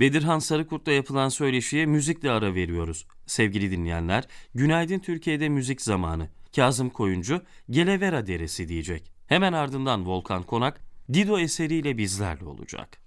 Bedirhan Sarıkurt'la yapılan söyleşiye müzikle ara veriyoruz. Sevgili dinleyenler, Günaydın Türkiye'de müzik zamanı. Kazım Koyuncu, Gelevera Deresi diyecek. Hemen ardından Volkan Konak, Dido eseriyle bizlerle olacak.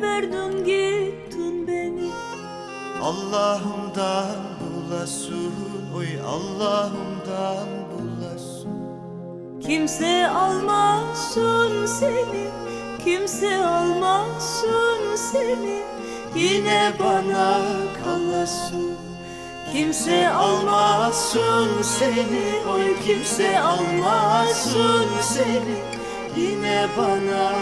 Verdin gittin beni. Allah'ımdan bulasın Oy Allah'ımdan bulasın Kimse almasın seni Kimse almasın seni. Yine bana kalasın Kimse almasın seni Oy kimse almasın seni. Yine bana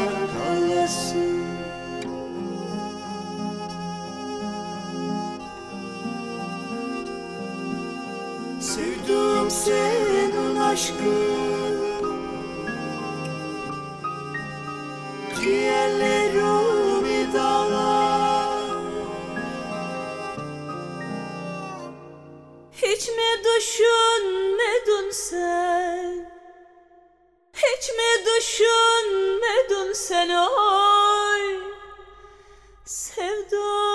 Hiç mi düşünmedin sen? Hiç mi düşünmedin sen? Oy Sevdun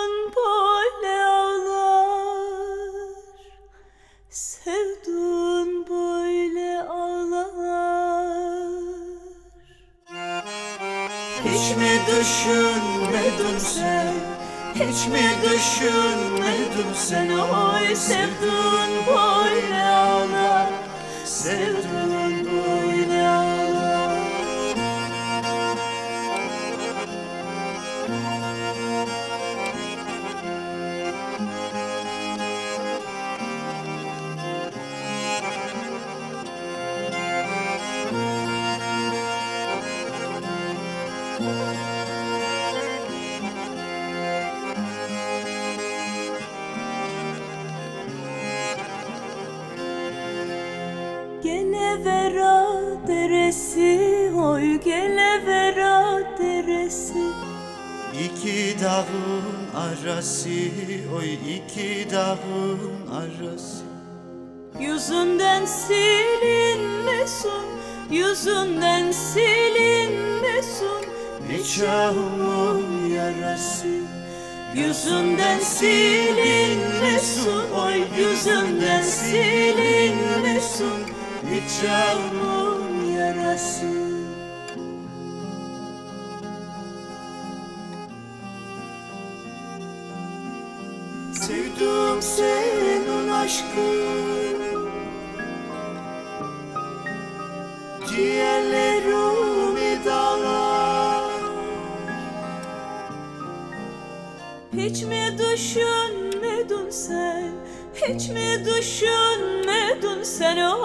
Düşünmedin sen? Hiç mi düşünmedin sen? Oy sevdun böyle ağlar Sevdin Gelevera deresi Oy gelevera deresi. İki dağın arası Oy iki dağın arası. Yüzünden silinmesin Yüzünden silinmesin Nikahımın yarası Yüzünden silinmesin Oy yüzünden silinmesin Nikahımın yarası. Sevdim senin aşkın Ciğerlerimi Hiç mi düşünmedin sen? Hiç mi düşünmedin sen? Oy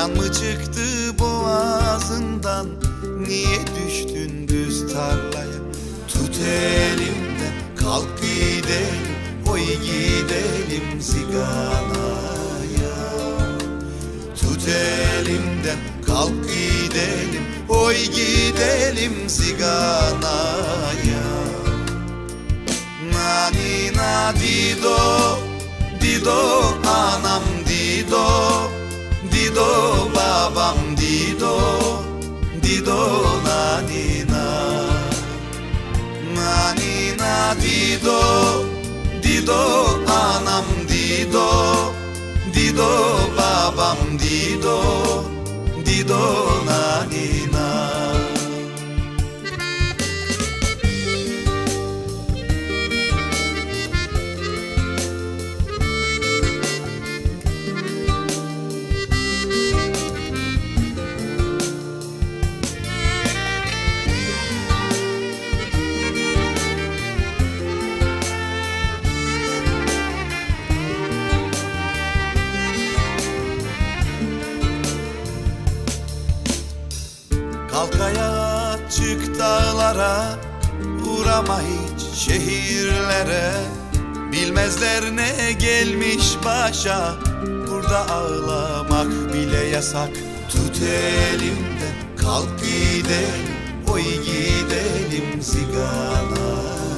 Can mı çıktı boğazından? Niye düştün düz tarlaya? Tut elimden kalk gidelim Oy gidelim ziganaya. Tut elimden kalk gidelim Oy gidelim ziganaya. Nani na dido Dido anam dido Dido babam dido Dido na nina na dido Dido anam dido Dido babam dido Dido Kalk ayağa çık dağlara Uğrama hiç şehirlere. Bilmezler ne gelmiş başa Burada ağlamak bile yasak. Tut elimden kalk gidelim Oy gidelim ziganaya.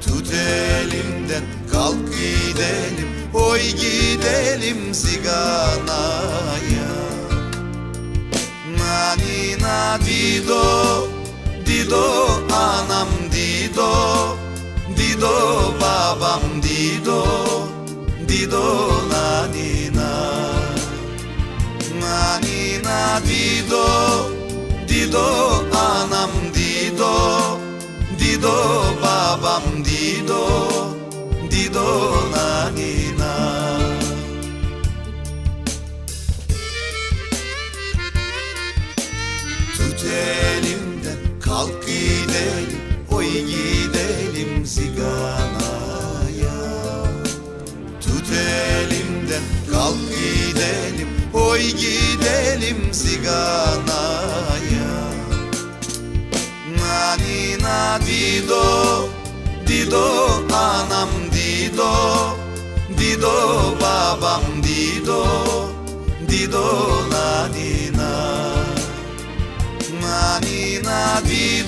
Tut elimden kalk gidelim Oy gidelim ziganaya Nani na dido Dido anam dido Dido babam dido Dido nani na Nani na dido Dido anam dido Dido babam dido Dido nani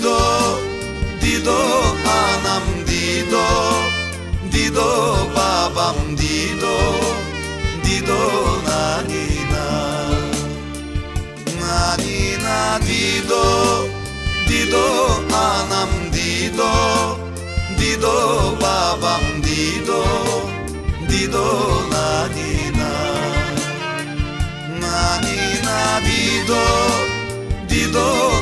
dido Dido anam dido Dido babam dido Dido nani na Nani na dido Dido anam dido Dido babam dido Dido nani na Nani na dido dido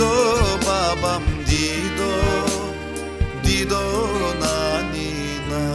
Dido babam dido Dido nani na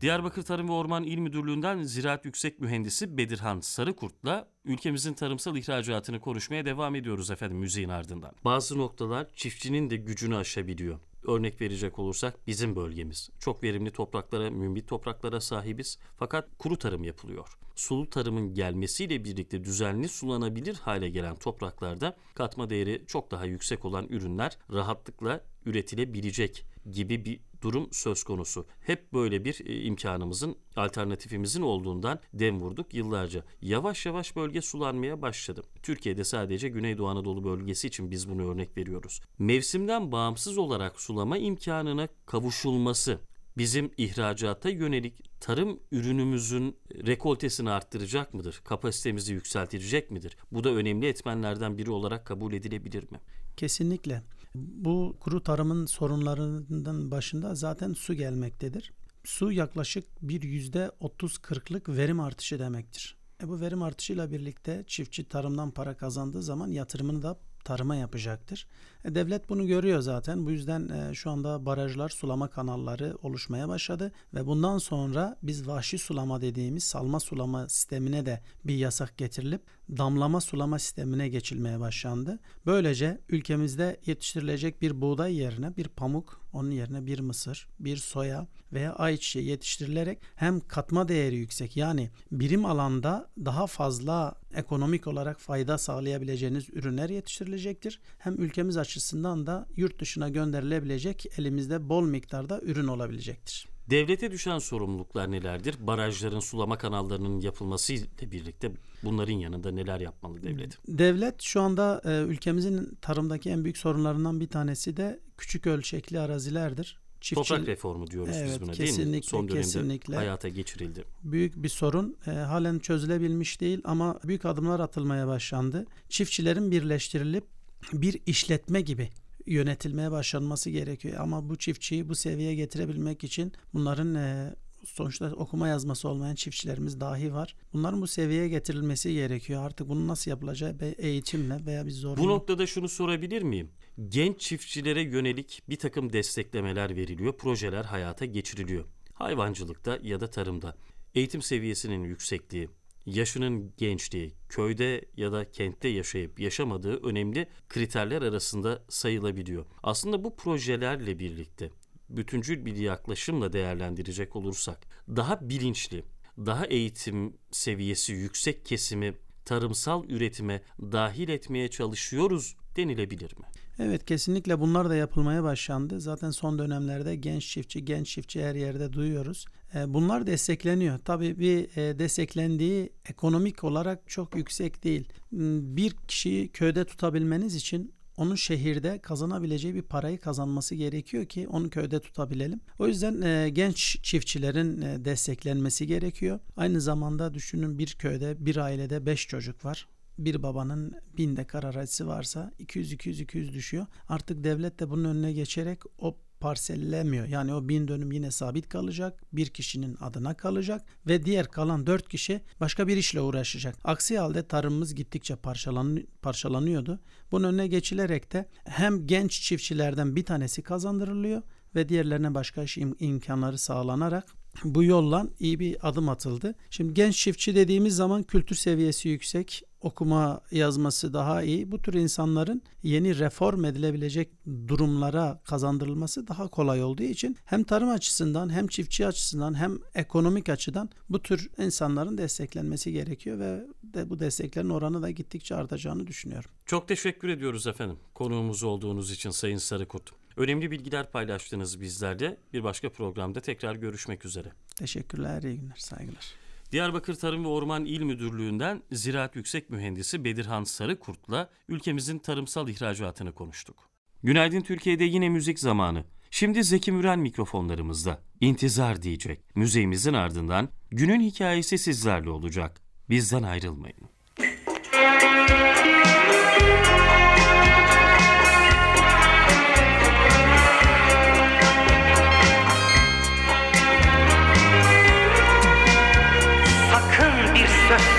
Diyarbakır Tarım ve Orman İl Müdürlüğü'nden Ziraat Yüksek Mühendisi Bedirhan Sarıkurt'la ülkemizin tarımsal ihracatını konuşmaya devam ediyoruz efendim müziğin ardından. Bazı noktalar çiftçinin de gücünü aşabiliyor. Örnek verecek olursak bizim bölgemiz. Çok verimli topraklara, mümbit topraklara sahibiz fakat kuru tarım yapılıyor. Sulu tarımın gelmesiyle birlikte düzenli sulanabilir hale gelen topraklarda katma değeri çok daha yüksek olan ürünler rahatlıkla üretilebilecek gibi bir durum söz konusu. Hep böyle bir e, imkanımızın, alternatifimizin olduğundan dem vurduk yıllarca. Yavaş yavaş bölge sulanmaya başladı. Türkiye'de sadece Güneydoğu Anadolu bölgesi için biz bunu örnek veriyoruz. Mevsimden bağımsız olarak sulama imkanına kavuşulması bizim ihracata yönelik tarım ürünümüzün rekoltesini arttıracak mıdır? Kapasitemizi yükseltecek midir? Bu da önemli etmenlerden biri olarak kabul edilebilir mi? Kesinlikle. Bu kuru tarımın sorunlarından başında zaten su gelmektedir. Su yaklaşık bir yüzde 30-40'lık verim artışı demektir. E bu verim artışıyla birlikte çiftçi tarımdan para kazandığı zaman yatırımını da tarıma yapacaktır. E, devlet bunu görüyor zaten. Bu yüzden e, şu anda barajlar, sulama kanalları oluşmaya başladı ve bundan sonra biz vahşi sulama dediğimiz salma sulama sistemine de bir yasak getirilip damlama sulama sistemine geçilmeye başlandı. Böylece ülkemizde yetiştirilecek bir buğday yerine bir pamuk, onun yerine bir mısır, bir soya veya ayçiçeği yetiştirilerek hem katma değeri yüksek yani birim alanda daha fazla ekonomik olarak fayda sağlayabileceğiniz ürünler yetiştirilecektir. Hem ülkemiz açısından da yurt dışına gönderilebilecek elimizde bol miktarda ürün olabilecektir. Devlete düşen sorumluluklar nelerdir? Barajların, sulama kanallarının yapılması ile birlikte bunların yanında neler yapmalı devlet? Devlet şu anda e, ülkemizin tarımdaki en büyük sorunlarından bir tanesi de küçük ölçekli arazilerdir. Çiftçi- Toprak reformu diyoruz Evet, biz buna değil mi? Son dönemde kesinlikle. hayata geçirildi. büyük bir sorun. E, halen çözülebilmiş değil ama büyük adımlar atılmaya başlandı. Çiftçilerin birleştirilip bir işletme gibi yönetilmeye başlanması gerekiyor. Ama bu çiftçiyi bu seviyeye getirebilmek için bunların e, sonuçta okuma yazması olmayan çiftçilerimiz dahi var. Bunların bu seviyeye getirilmesi gerekiyor. Artık bunu nasıl yapılacağı eğitimle veya bir Bu zorunlu noktada şunu sorabilir miyim? Genç çiftçilere yönelik bir takım desteklemeler veriliyor, projeler hayata geçiriliyor. Hayvancılıkta ya da tarımda. Eğitim seviyesinin yüksekliği, yaşının gençliği, köyde ya da kentte yaşayıp yaşamadığı önemli kriterler arasında sayılabiliyor. Aslında bu projelerle birlikte bütüncül bir yaklaşımla değerlendirecek olursak daha bilinçli, daha eğitim seviyesi yüksek kesimi tarımsal üretime dahil etmeye çalışıyoruz denilebilir mi? Evet kesinlikle bunlar da yapılmaya başlandı. Zaten son dönemlerde genç çiftçi, genç çiftçi her yerde duyuyoruz. E, Bunlar destekleniyor. Tabii bir e, desteklendiği ekonomik olarak çok yüksek değil. M, Bir kişiyi köyde tutabilmeniz için onun şehirde kazanabileceği bir parayı kazanması gerekiyor ki onu köyde tutabilelim. O yüzden e, genç çiftçilerin e, desteklenmesi gerekiyor. Aynı zamanda düşünün bir köyde bir ailede 5 çocuk var bir babanın bin dekar arazisi varsa 200-200-200 düşüyor. Artık devlet de bunun önüne geçerek o parsellemiyor. Yani o bin dönüm yine sabit kalacak. Bir kişinin adına kalacak ve diğer kalan dört kişi başka bir işle uğraşacak. Aksi halde tarımımız gittikçe parçalan, parçalanıyordu. Bunun önüne geçilerek de hem genç çiftçilerden bir tanesi kazandırılıyor ve diğerlerine başka iş im- imkanları sağlanarak bu yolla iyi bir adım atıldı. Şimdi genç çiftçi dediğimiz zaman kültür seviyesi yüksek, okuma yazması daha iyi. Bu tür insanların yeni reform edilebilecek durumlara kazandırılması daha kolay olduğu için hem tarım açısından hem çiftçi açısından hem ekonomik açıdan bu tür insanların desteklenmesi gerekiyor ve de bu desteklerin oranı da gittikçe artacağını düşünüyorum. Çok teşekkür ediyoruz efendim konuğumuz olduğunuz için Sayın Sarıkurt. Önemli bilgiler paylaştınız bizlerle. Bir başka programda tekrar görüşmek üzere. Teşekkürler, iyi günler, saygılar. Diyarbakır Tarım ve Orman İl Müdürlüğü'nden Ziraat Yüksek Mühendisi Bedirhan Sarıkurt'la ülkemizin tarımsal ihracatını konuştuk. Günaydın Türkiye'de yine müzik zamanı. Şimdi Zeki Müren mikrofonlarımızda. İntizar diyecek. Müziğimizin ardından günün hikayesi sizlerle olacak. Bizden ayrılmayın.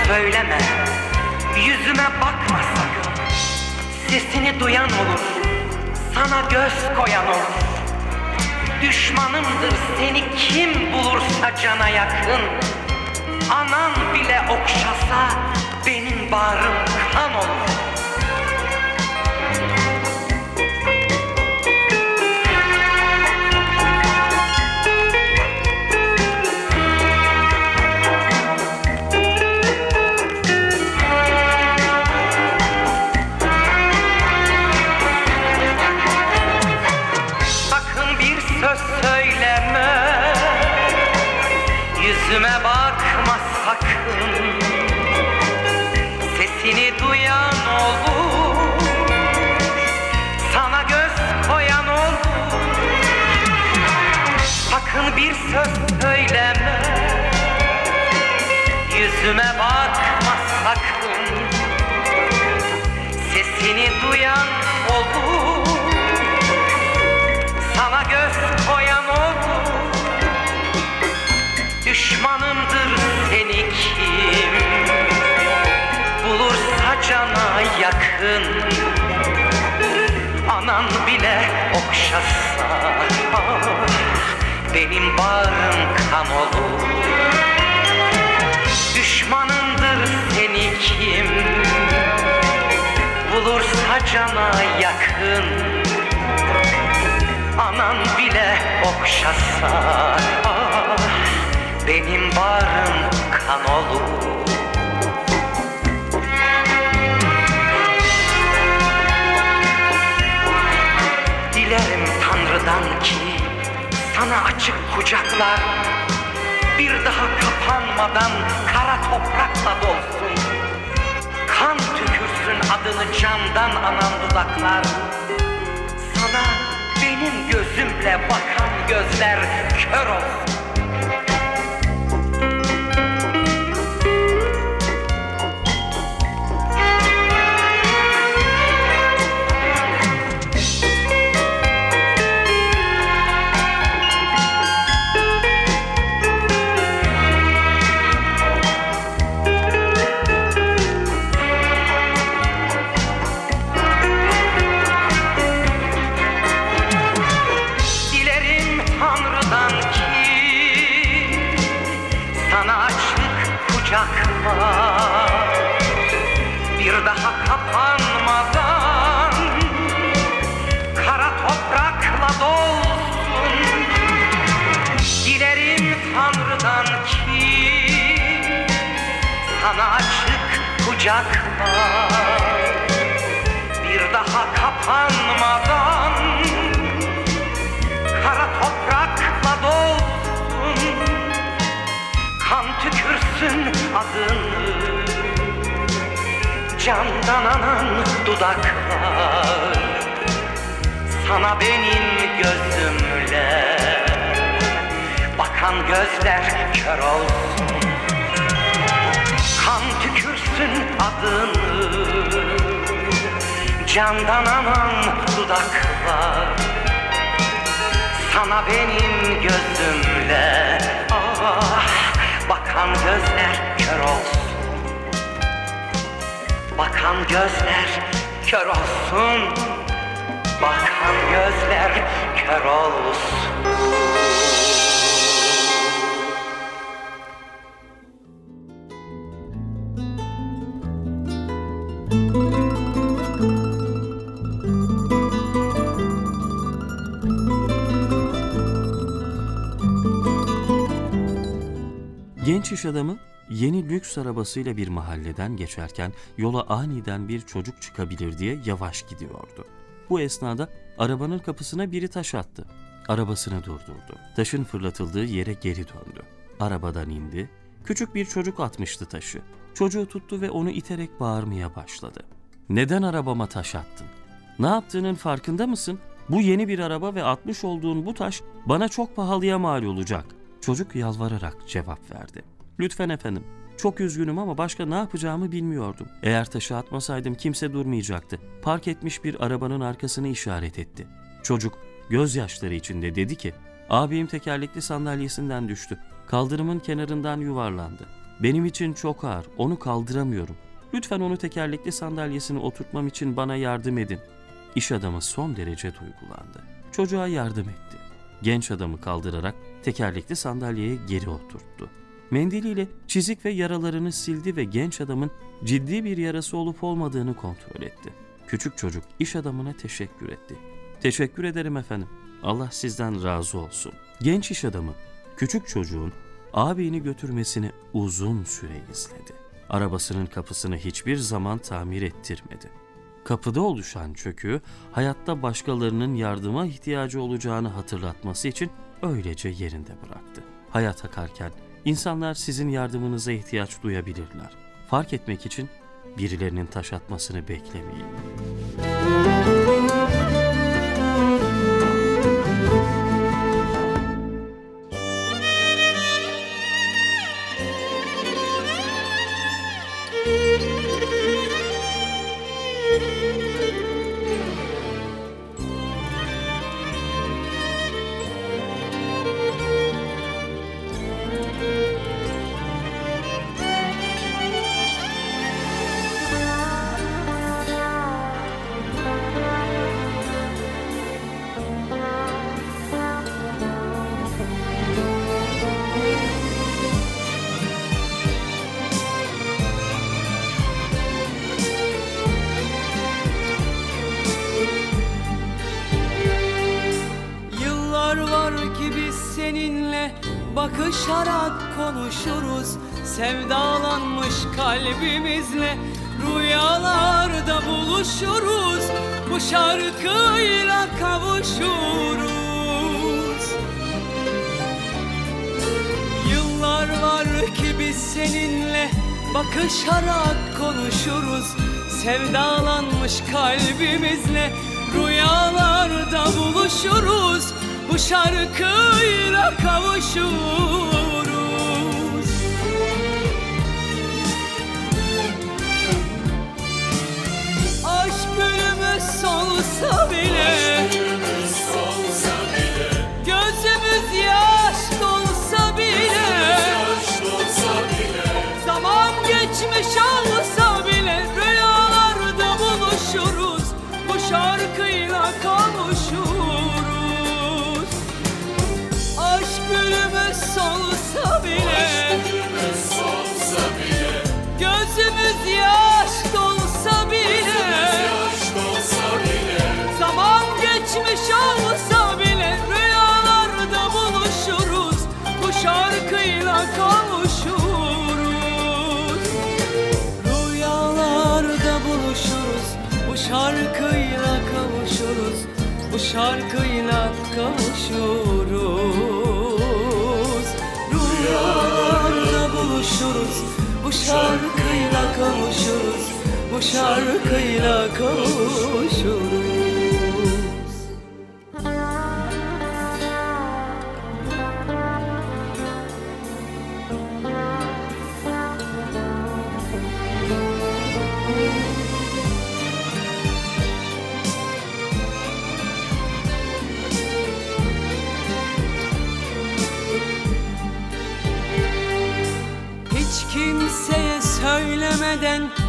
Söyleme. Yüzüme bakma sakın. Sesini duyan olur. Sana göz koyan olur. Düşmanımdır seni kim bulursa cana yakın. Anan bile okşasa benim bağrım kan olur cana yakın. Anan bile okşasa ah, Benim bağrım kan olur. Düşmanımdır seni kim? Cana yakın. Anan bile okşasa ah, Benim bağrım kan olur Tanrı'dan ki sana açık kucaklar bir daha kapanmadan kara toprakla dolsun. Kan tükürsün adını candan anan dudaklar. Sana benim gözümle bakan gözler kör olsun. Bakan gözler kör olsun. Kan tükürsün adını. Candan anan dudaklar. Sana benim gözümle ah, Bakan gözler kör olsun. Bakan gözler kör olsun. Bakan gözler kör olsun iş adamı yeni lüks arabasıyla bir mahalleden geçerken yola aniden bir çocuk çıkabilir diye yavaş gidiyordu. Bu esnada arabanın kapısına biri taş attı. Arabasını durdurdu. Taşın fırlatıldığı yere geri döndü. Arabadan indi. Küçük bir çocuk atmıştı taşı. Çocuğu tuttu ve onu iterek bağırmaya başladı. Neden arabama taş attın? Ne yaptığının farkında mısın? Bu yeni bir araba ve atmış olduğun bu taş bana çok pahalıya mal olacak. Çocuk yalvararak cevap verdi. Lütfen efendim. Çok üzgünüm ama başka ne yapacağımı bilmiyordum. Eğer taşı atmasaydım kimse durmayacaktı. Park etmiş bir arabanın arkasını işaret etti. Çocuk gözyaşları içinde dedi ki, abim tekerlekli sandalyesinden düştü. Kaldırımın kenarından yuvarlandı. Benim için çok ağır, onu kaldıramıyorum. Lütfen onu tekerlekli sandalyesine oturtmam için bana yardım edin. İş adamı son derece duygulandı. Çocuğa yardım etti. Genç adamı kaldırarak tekerlekli sandalyeye geri oturttu. Mendiliyle çizik ve yaralarını sildi ve genç adamın ciddi bir yarası olup olmadığını kontrol etti. Küçük çocuk iş adamına teşekkür etti. Teşekkür ederim efendim. Allah sizden razı olsun. Genç iş adamı küçük çocuğun ağabeyini götürmesini uzun süre izledi. Arabasının kapısını hiçbir zaman tamir ettirmedi. Kapıda oluşan çöküğü hayatta başkalarının yardıma ihtiyacı olacağını hatırlatması için öylece yerinde bıraktı. Hayat akarken insanlar sizin yardımınıza ihtiyaç duyabilirler. Fark etmek için birilerinin taş atmasını beklemeyin. bakışarak konuşuruz Sevdalanmış kalbimizle rüyalarda buluşuruz. Bu şarkıyla kavuşuruz. Yıllar var ki biz seninle bakışarak konuşuruz. Sevdalanmış kalbimizle rüyalarda buluşuruz. Bu şarkıyla kavuşuruz gülümüz solsa bile. Gözümüz yaş dolsa bile. Zaman geçmiş olsa bile. Rüyalarda buluşuruz. Bu şarkıyla kavuşuruz. Rüyalarda buluşuruz. Bu şarkıyla kavuşuruz. Bu şarkıyla kavuşuruz Bu şarkıyla kavuşuruz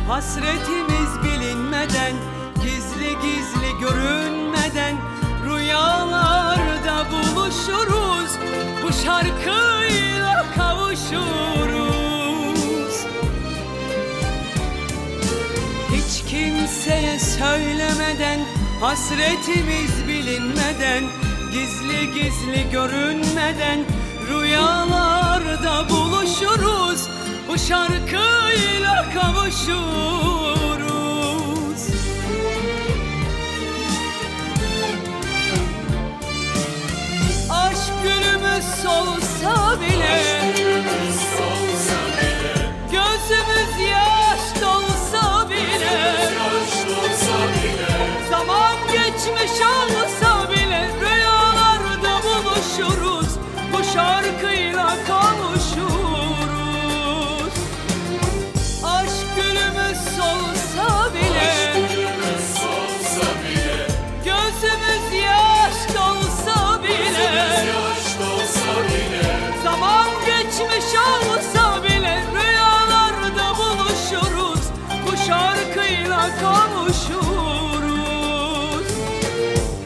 Hasretimiz bilinmeden Gizli gizli görünmeden Rüyalarda buluşuruz Bu şarkıyla kavuşuruz. Hiç kimseye söylemeden Hasretimiz bilinmeden Gizli gizli görünmeden Rüyalarda buluşuruz Bu şarkıyla kavuşuruz. Aşk gülümüz solsa bile kavuşuruz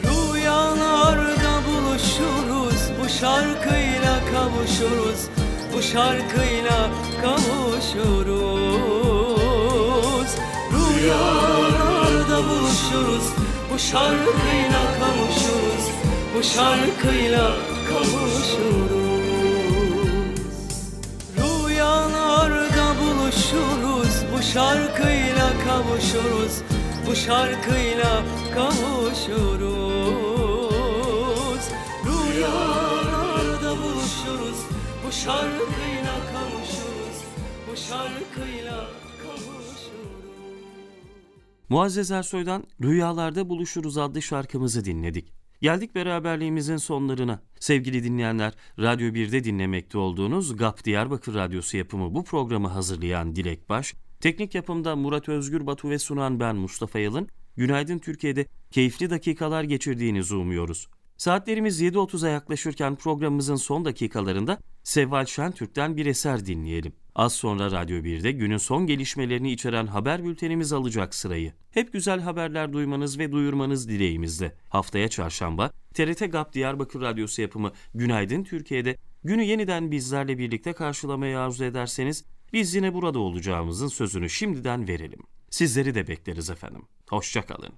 Rüyalarda buluşuruz. Bu şarkıyla kavuşuruz. Bu şarkıyla kavuşuruz. Rüyalarda buluşuruz. Bu şarkıyla kavuşuruz. Bu şarkıyla kavuşuruz Şarkıyla kavuşuruz Bu şarkıyla kavuşuruz Rüyalarda buluşuruz Bu şarkıyla kavuşuruz Bu şarkıyla kavuşuruz Muazzez Ersoy'dan Rüyalarda Buluşuruz adlı şarkımızı dinledik. Geldik beraberliğimizin sonlarına. Sevgili dinleyenler, Radyo 1'de dinlemekte olduğunuz GAP Diyarbakır Radyosu yapımı bu programı hazırlayan Dilek Baş, teknik yapımda Murat Özgür Batu ve sunan ben Mustafa Yalın, Günaydın Türkiye'de keyifli dakikalar geçirdiğinizi umuyoruz. Saatlerimiz 7.30'a yaklaşırken programımızın son dakikalarında Sevval Şentürk'ten bir eser dinleyelim. Az sonra Radyo 1'de günün son gelişmelerini içeren haber bültenimiz alacak sırayı. Hep güzel haberler duymanız ve duyurmanız dileğimizle. Haftaya çarşamba TRT GAP Diyarbakır Radyosu yapımı Günaydın Türkiye'de günü yeniden bizlerle birlikte karşılamayı arzu ederseniz biz yine burada olacağımızın sözünü şimdiden verelim. Sizleri de bekleriz efendim. Hoşçakalın.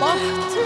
Bahtı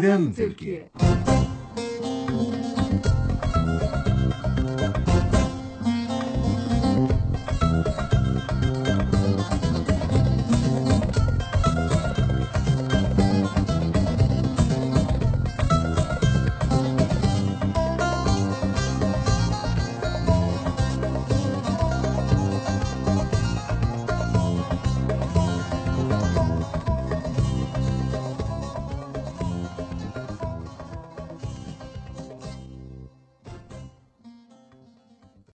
Günaydın Türkiye.